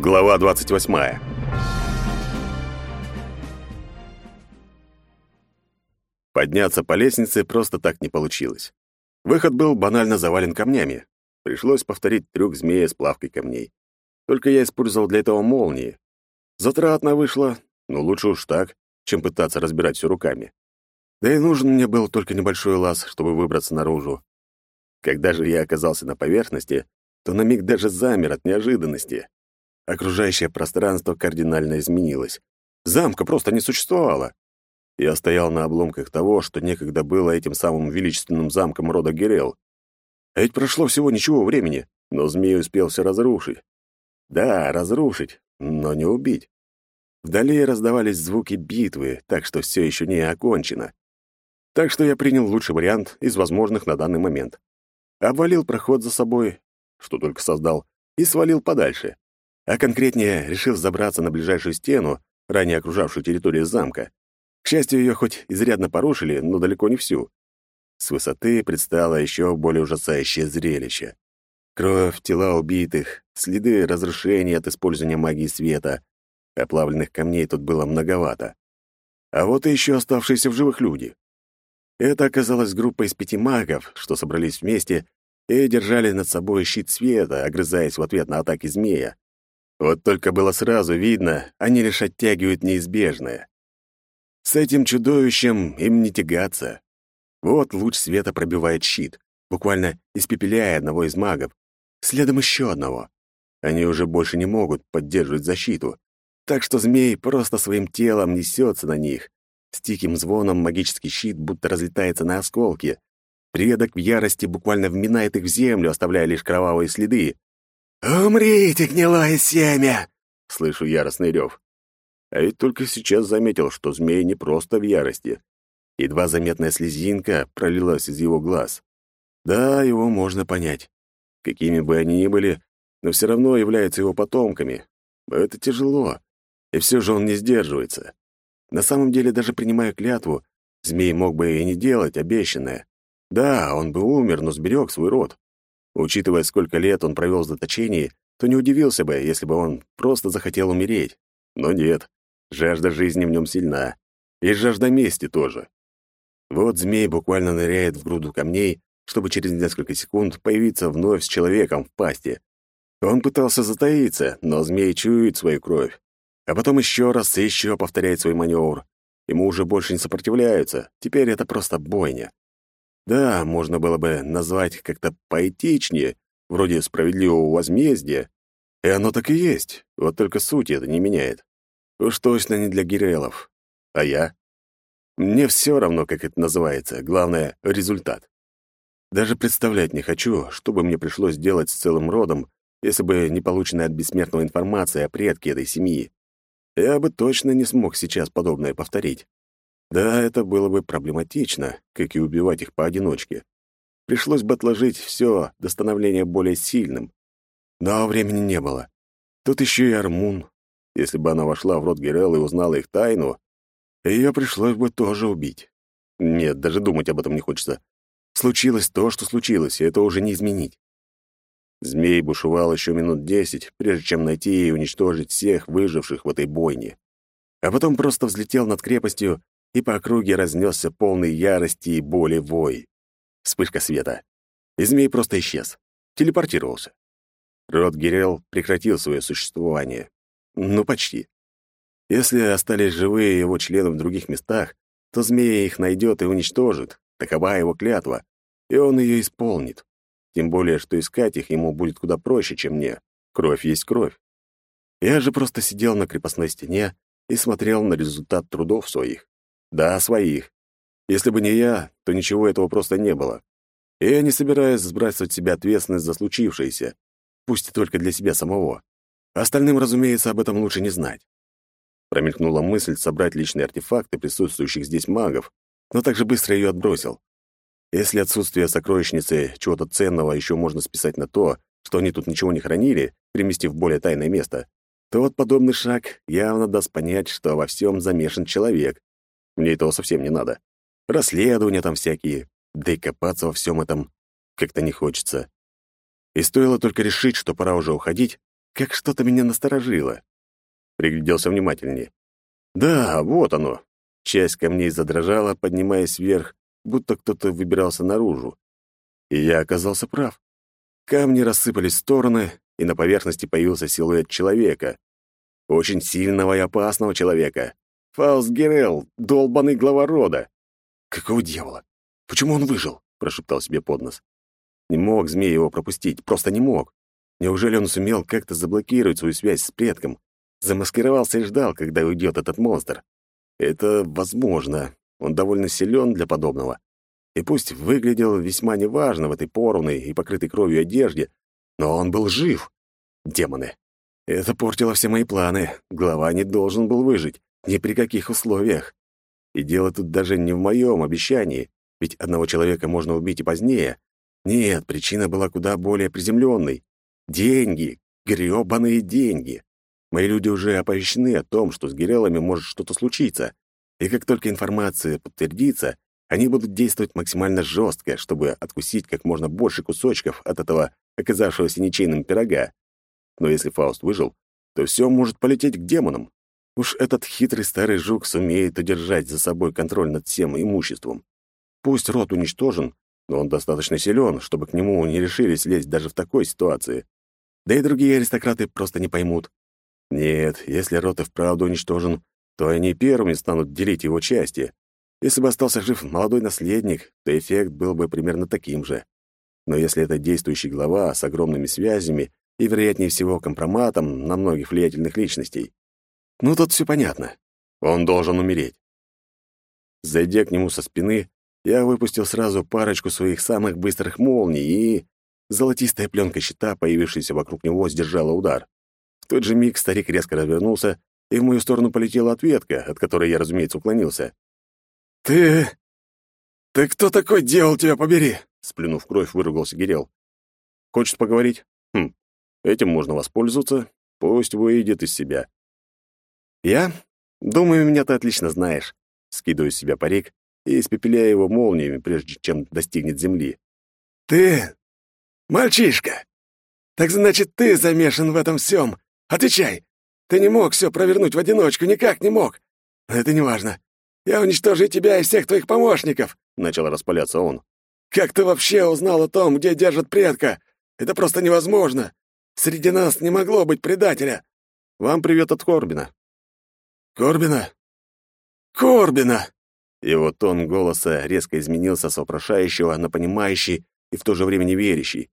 Глава 28. Подняться по лестнице просто так не получилось. Выход был банально завален камнями. Пришлось повторить трюк змея с плавкой камней. Только я использовал для этого молнии. Затратно вышло, но лучше уж так, чем пытаться разбирать все руками. Да и нужен мне был только небольшой лаз, чтобы выбраться наружу. Когда же я оказался на поверхности, то на миг даже замер от неожиданности. Окружающее пространство кардинально изменилось. Замка просто не существовало. Я стоял на обломках того, что некогда было этим самым величественным замком рода Герел. А ведь прошло всего ничего времени, но змей успел все разрушить. Да, разрушить, но не убить. Вдали раздавались звуки битвы, так что все еще не окончено. Так что я принял лучший вариант из возможных на данный момент. Обвалил проход за собой, что только создал, и свалил подальше. А конкретнее, решил забраться на ближайшую стену, ранее окружавшую территорию замка. К счастью, ее хоть изрядно порушили, но далеко не всю. С высоты предстало еще более ужасающее зрелище. Кровь, тела убитых, следы разрушения от использования магии света. Оплавленных камней тут было многовато. А вот и еще оставшиеся в живых люди. Это оказалась группа из пяти магов, что собрались вместе и держали над собой щит света, огрызаясь в ответ на атаки змея. Вот только было сразу видно, они лишь оттягивают неизбежное. С этим чудовищем им не тягаться. Вот луч света пробивает щит, буквально испепеляя одного из магов. Следом еще одного. Они уже больше не могут поддерживать защиту. Так что змей просто своим телом несется на них. С тихим звоном магический щит будто разлетается на осколки. Предок в ярости буквально вминает их в землю, оставляя лишь кровавые следы. «Умрите, гнилое семя!» — слышу яростный рев. А ведь только сейчас заметил, что змей не просто в ярости. Едва заметная слезинка пролилась из его глаз. Да, его можно понять. Какими бы они ни были, но все равно являются его потомками. Это тяжело. И все же он не сдерживается. На самом деле, даже принимая клятву, змей мог бы и не делать обещанное. Да, он бы умер, но сберег свой род. Учитывая, сколько лет он провел в заточении, то не удивился бы, если бы он просто захотел умереть. Но нет. Жажда жизни в нем сильна. И жажда мести тоже. Вот змей буквально ныряет в груду камней, чтобы через несколько секунд появиться вновь с человеком в пасти. Он пытался затаиться, но змей чует свою кровь. А потом еще раз и еще повторяет свой маневр. Ему уже больше не сопротивляются, теперь это просто бойня. Да, можно было бы назвать как-то поэтичнее, вроде справедливого возмездия. И оно так и есть, вот только суть это не меняет. Уж точно не для гирелов. А я? Мне все равно, как это называется, главное — результат. Даже представлять не хочу, что бы мне пришлось делать с целым родом, если бы не полученная от бессмертного информация о предке этой семьи. Я бы точно не смог сейчас подобное повторить. Да, это было бы проблематично, как и убивать их поодиночке. Пришлось бы отложить все до становления более сильным. Но времени не было. Тут еще и Армун, если бы она вошла в рот Герел и узнала их тайну, ее пришлось бы тоже убить. Нет, даже думать об этом не хочется. Случилось то, что случилось, и это уже не изменить. Змей бушевал еще минут десять, прежде чем найти и уничтожить всех выживших в этой бойне. А потом просто взлетел над крепостью, и по округе разнесся полный ярости и боли вой. Вспышка света. И змей просто исчез. Телепортировался. Род Герел прекратил свое существование. Ну, почти. Если остались живые его члены в других местах, то змея их найдет и уничтожит. Такова его клятва, и он ее исполнит. Тем более, что искать их ему будет куда проще, чем мне. Кровь есть кровь. Я же просто сидел на крепостной стене и смотрел на результат трудов своих. Да, своих. Если бы не я, то ничего этого просто не было. И я не собираюсь сбрасывать с себя ответственность за случившееся, пусть и только для себя самого. Остальным, разумеется, об этом лучше не знать. Промелькнула мысль собрать личные артефакты присутствующих здесь магов, но также быстро ее отбросил. Если отсутствие сокровищницы чего-то ценного еще можно списать на то, что они тут ничего не хранили, переместив в более тайное место, то вот подобный шаг явно даст понять, что во всем замешан человек. Мне этого совсем не надо. Расследования там всякие, да и копаться во всем этом как-то не хочется. И стоило только решить, что пора уже уходить, как что-то меня насторожило. Пригляделся внимательнее. Да, вот оно. Часть камней задрожала, поднимаясь вверх, будто кто-то выбирался наружу. И я оказался прав. Камни рассыпались в стороны, и на поверхности появился силуэт человека. Очень сильного и опасного человека. Фауст Герел, долбанный глава рода. «Какого дьявола? Почему он выжил?» — прошептал себе под нос. Не мог змей его пропустить, просто не мог. Неужели он сумел как-то заблокировать свою связь с предком? Замаскировался и ждал, когда уйдет этот монстр. Это возможно. Он довольно силен для подобного. И пусть выглядел весьма неважно в этой порванной и покрытой кровью одежде, но он был жив. Демоны. Это портило все мои планы. Глава не должен был выжить. Ни при каких условиях. И дело тут даже не в моем обещании, ведь одного человека можно убить и позднее. Нет, причина была куда более приземленной. Деньги. грёбаные деньги. Мои люди уже оповещены о том, что с Гиреллами может что-то случиться. И как только информация подтвердится, они будут действовать максимально жестко, чтобы откусить как можно больше кусочков от этого оказавшегося ничейным пирога. Но если Фауст выжил, то все может полететь к демонам. Уж этот хитрый старый жук сумеет удержать за собой контроль над всем имуществом. Пусть род уничтожен, но он достаточно силен, чтобы к нему не решились лезть даже в такой ситуации. Да и другие аристократы просто не поймут. Нет, если род и вправду уничтожен, то они первыми станут делить его части. Если бы остался жив молодой наследник, то эффект был бы примерно таким же. Но если это действующий глава с огромными связями и, вероятнее всего, компроматом на многих влиятельных личностей, ну тут все понятно. Он должен умереть. Зайдя к нему со спины, я выпустил сразу парочку своих самых быстрых молний, и золотистая пленка щита, появившаяся вокруг него, сдержала удар. В тот же миг старик резко развернулся, и в мою сторону полетела ответка, от которой я, разумеется, уклонился. «Ты... ты кто такой, дьявол, тебя побери?» Сплюнув кровь, выругался Гирел. «Хочет поговорить? Хм, этим можно воспользоваться. Пусть выйдет из себя». «Я? Думаю, меня ты отлично знаешь». Скидываю с себя парик и испепеляю его молниями, прежде чем достигнет земли. «Ты... мальчишка! Так значит, ты замешан в этом всем! Отвечай! Ты не мог все провернуть в одиночку, никак не мог! Но это не важно. Я уничтожу тебя и всех твоих помощников!» — начал распаляться он. «Как ты вообще узнал о том, где держат предка? Это просто невозможно! Среди нас не могло быть предателя!» «Вам привет от Корбина». «Корбина? Корбина!» Его тон голоса резко изменился с вопрошающего на понимающий и в то же время неверящий.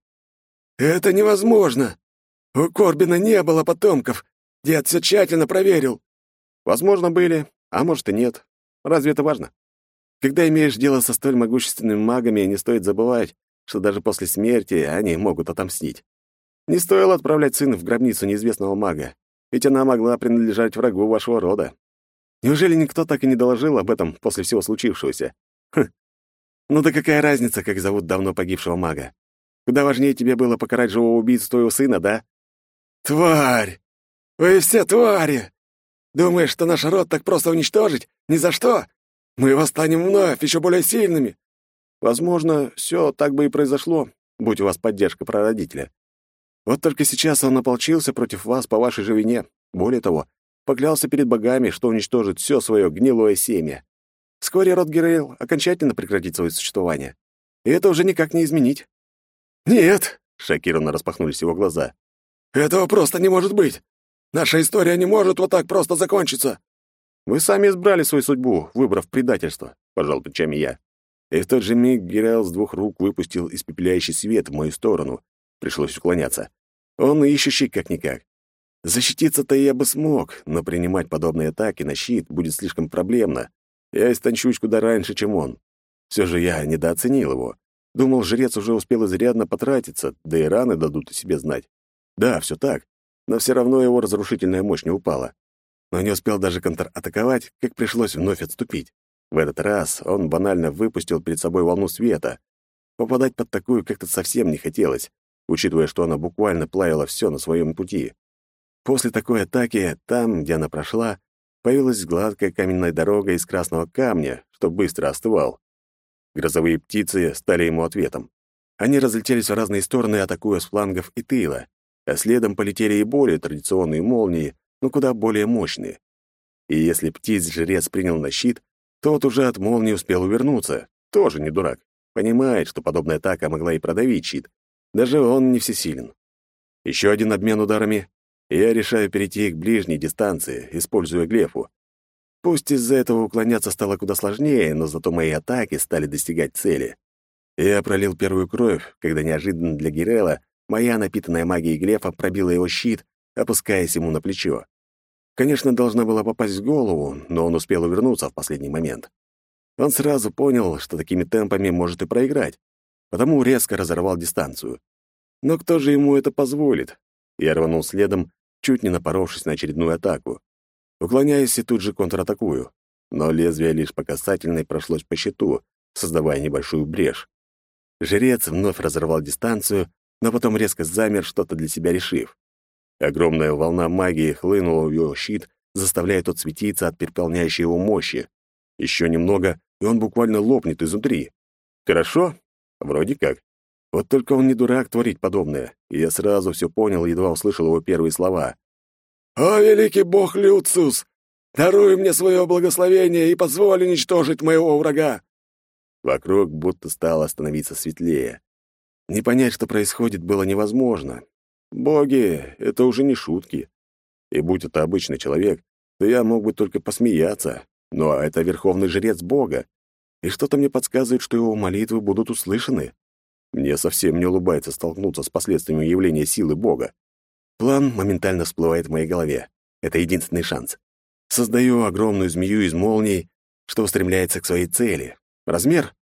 «Это невозможно! У Корбина не было потомков. Дед все тщательно проверил». «Возможно, были, а может и нет. Разве это важно? Когда имеешь дело со столь могущественными магами, не стоит забывать, что даже после смерти они могут отомстить. Не стоило отправлять сына в гробницу неизвестного мага ведь она могла принадлежать врагу вашего рода. Неужели никто так и не доложил об этом после всего случившегося? Хм. Ну да какая разница, как зовут давно погибшего мага? Куда важнее тебе было покарать живого убийцу твоего сына, да? Тварь! Вы все твари! Думаешь, что наш род так просто уничтожить? Ни за что! Мы восстанем вновь, еще более сильными. Возможно, все так бы и произошло, будь у вас поддержка прародителя. Вот только сейчас он ополчился против вас по вашей же вине. Более того, поклялся перед богами, что уничтожит все свое гнилое семя. Вскоре род Герейл окончательно прекратит свое существование. И это уже никак не изменить. «Нет!» — шокированно распахнулись его глаза. «Этого просто не может быть! Наша история не может вот так просто закончиться!» «Вы сами избрали свою судьбу, выбрав предательство», — пожал плечами я. И в тот же миг Герейл с двух рук выпустил испепеляющий свет в мою сторону. Пришлось уклоняться. Он ищущий как-никак. Защититься-то я бы смог, но принимать подобные атаки на щит будет слишком проблемно. Я истончусь куда раньше, чем он. Все же я недооценил его. Думал, жрец уже успел изрядно потратиться, да и раны дадут о себе знать. Да, все так, но все равно его разрушительная мощь не упала. Но не успел даже контратаковать, как пришлось вновь отступить. В этот раз он банально выпустил перед собой волну света. Попадать под такую как-то совсем не хотелось, учитывая, что она буквально плавила все на своем пути. После такой атаки, там, где она прошла, появилась гладкая каменная дорога из красного камня, что быстро остывал. Грозовые птицы стали ему ответом. Они разлетелись в разные стороны, атакуя с флангов и тыла. а следом полетели и более традиционные молнии, но куда более мощные. И если птиц-жрец принял на щит, тот уже от молнии успел увернуться. Тоже не дурак. Понимает, что подобная атака могла и продавить щит. Даже он не всесилен. Еще один обмен ударами, и я решаю перейти к ближней дистанции, используя глефу. Пусть из-за этого уклоняться стало куда сложнее, но зато мои атаки стали достигать цели. Я пролил первую кровь, когда неожиданно для Гирелла моя напитанная магией глефа пробила его щит, опускаясь ему на плечо. Конечно, должна была попасть в голову, но он успел увернуться в последний момент. Он сразу понял, что такими темпами может и проиграть, потому резко разорвал дистанцию. Но кто же ему это позволит? Я рванул следом, чуть не напоровшись на очередную атаку. Уклоняюсь и тут же контратакую. Но лезвие лишь по касательной прошлось по щиту, создавая небольшую брешь. Жрец вновь разорвал дистанцию, но потом резко замер, что-то для себя решив. Огромная волна магии хлынула в его щит, заставляя тот светиться от переполняющей его мощи. Еще немного, и он буквально лопнет изнутри. Хорошо? Вроде как. Вот только он не дурак творить подобное, и я сразу все понял, едва услышал его первые слова. «О, великий бог Люциус! Даруй мне свое благословение и позволь уничтожить моего врага!» Вокруг будто стало становиться светлее. Не понять, что происходит, было невозможно, Боги — это уже не шутки. И будь это обычный человек, то я мог бы только посмеяться. Но это верховный жрец Бога. И что-то мне подсказывает, что его молитвы будут услышаны. Мне совсем не улыбается столкнуться с последствиями явления силы Бога. План моментально всплывает в моей голове. Это единственный шанс. Создаю огромную змею из молний, что устремляется к своей цели. Размер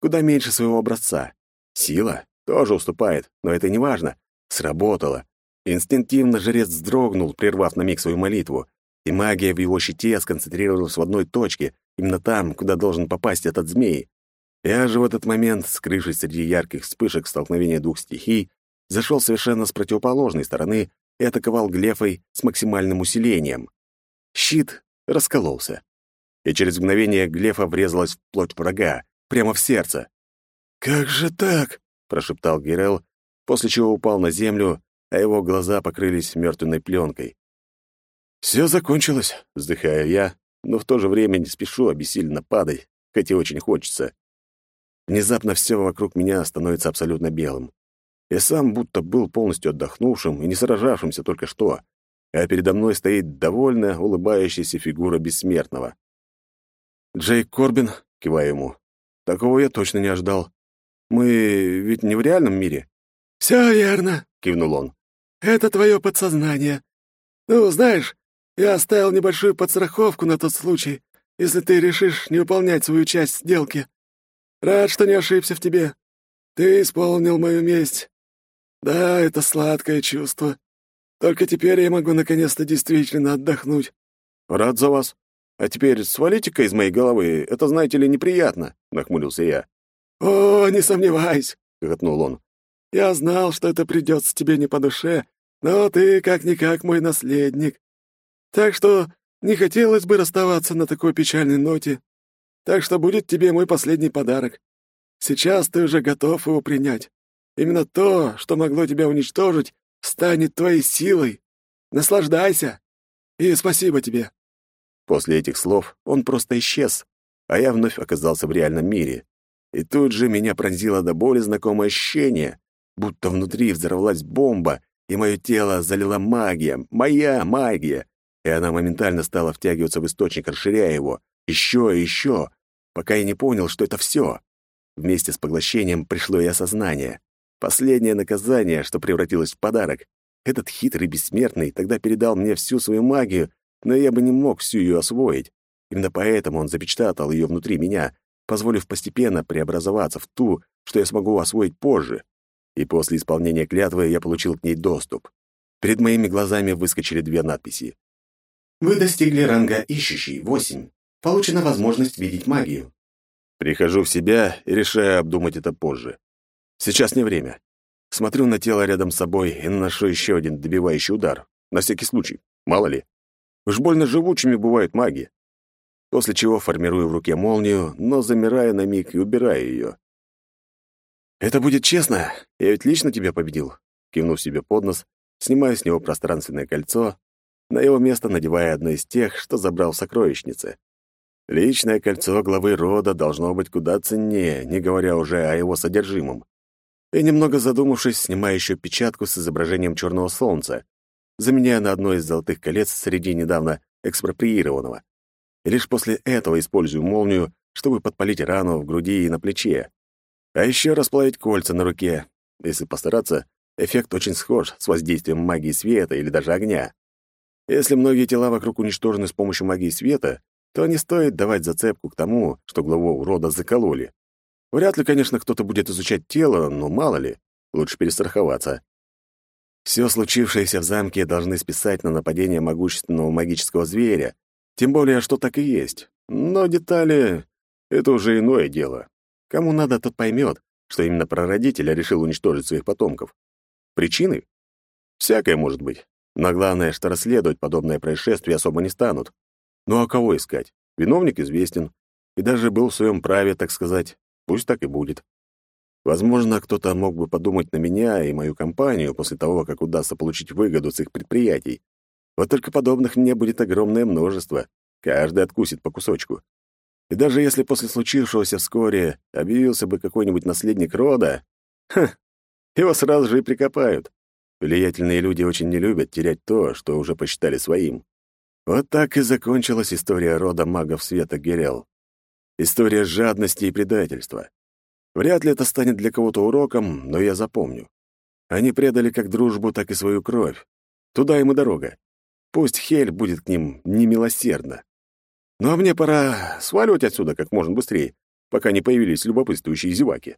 куда меньше своего образца. Сила тоже уступает, но это не важно. Сработало. Инстинктивно жрец вздрогнул, прервав на миг свою молитву, и магия в его щите сконцентрировалась в одной точке, именно там, куда должен попасть этот змей. Я же в этот момент, скрывшись среди ярких вспышек столкновения двух стихий, зашел совершенно с противоположной стороны и атаковал глефой с максимальным усилением. Щит раскололся, и через мгновение глефа врезалась в плоть врага, прямо в сердце. «Как же так?» — прошептал Герел, после чего упал на землю, а его глаза покрылись мертвенной пленкой. «Все закончилось», — вздыхаю я, но в то же время не спешу обессиленно падать, хотя очень хочется. Внезапно все вокруг меня становится абсолютно белым. Я сам будто был полностью отдохнувшим и не сражавшимся только что, а передо мной стоит довольно улыбающаяся фигура бессмертного. «Джейк Корбин», — киваю ему, — «такого я точно не ожидал. Мы ведь не в реальном мире?» «Все верно», — кивнул он. «Это твое подсознание. Ну, знаешь, я оставил небольшую подстраховку на тот случай, если ты решишь не выполнять свою часть сделки. Рад, что не ошибся в тебе. Ты исполнил мою месть. Да, это сладкое чувство. Только теперь я могу наконец-то действительно отдохнуть». «Рад за вас. А теперь свалите-ка из моей головы. Это, знаете ли, неприятно», — нахмурился я. «О, не сомневайся», — хохотнул он. Я знал, что это придется тебе не по душе, но ты как-никак мой наследник. Так что не хотелось бы расставаться на такой печальной ноте. Так что будет тебе мой последний подарок. Сейчас ты уже готов его принять. Именно то, что могло тебя уничтожить, станет твоей силой. Наслаждайся. И спасибо тебе». После этих слов он просто исчез, а я вновь оказался в реальном мире. И тут же меня пронзило до боли знакомое ощущение будто внутри взорвалась бомба, и мое тело залила магия, моя магия, и она моментально стала втягиваться в источник, расширяя его, еще и еще, пока я не понял, что это все. Вместе с поглощением пришло и осознание. Последнее наказание, что превратилось в подарок. Этот хитрый бессмертный тогда передал мне всю свою магию, но я бы не мог всю ее освоить. Именно поэтому он запечатал ее внутри меня, позволив постепенно преобразоваться в ту, что я смогу освоить позже и после исполнения клятвы я получил к ней доступ. Перед моими глазами выскочили две надписи. «Вы достигли ранга «Ищущий» 8. Получена возможность видеть магию». Прихожу в себя и решаю обдумать это позже. Сейчас не время. Смотрю на тело рядом с собой и наношу еще один добивающий удар. На всякий случай. Мало ли. Уж больно живучими бывают маги. После чего формирую в руке молнию, но замираю на миг и убираю ее. «Это будет честно. Я ведь лично тебя победил», — кивнув себе под нос, снимаю с него пространственное кольцо, на его место надевая одно из тех, что забрал в сокровищнице. Личное кольцо главы рода должно быть куда ценнее, не говоря уже о его содержимом. И немного задумавшись, снимаю еще печатку с изображением черного солнца, заменяя на одно из золотых колец среди недавно экспроприированного. И лишь после этого использую молнию, чтобы подпалить рану в груди и на плече. А еще расплавить кольца на руке. Если постараться, эффект очень схож с воздействием магии света или даже огня. Если многие тела вокруг уничтожены с помощью магии света, то не стоит давать зацепку к тому, что главу рода закололи. Вряд ли, конечно, кто-то будет изучать тело, но мало ли, лучше перестраховаться. Все случившееся в замке должны списать на нападение могущественного магического зверя, тем более, что так и есть. Но детали — это уже иное дело. Кому надо, тот поймет, что именно прародитель решил уничтожить своих потомков. Причины? Всякое может быть. Но главное, что расследовать подобное происшествие особо не станут. Ну а кого искать? Виновник известен. И даже был в своем праве, так сказать. Пусть так и будет. Возможно, кто-то мог бы подумать на меня и мою компанию после того, как удастся получить выгоду с их предприятий. Вот только подобных мне будет огромное множество. Каждый откусит по кусочку. И даже если после случившегося вскоре объявился бы какой-нибудь наследник рода, ха, его сразу же и прикопают. Влиятельные люди очень не любят терять то, что уже посчитали своим. Вот так и закончилась история рода магов света Герел. История жадности и предательства. Вряд ли это станет для кого-то уроком, но я запомню. Они предали как дружбу, так и свою кровь. Туда им и дорога. Пусть Хель будет к ним немилосердна. Ну а мне пора сваливать отсюда как можно быстрее, пока не появились любопытствующие зеваки.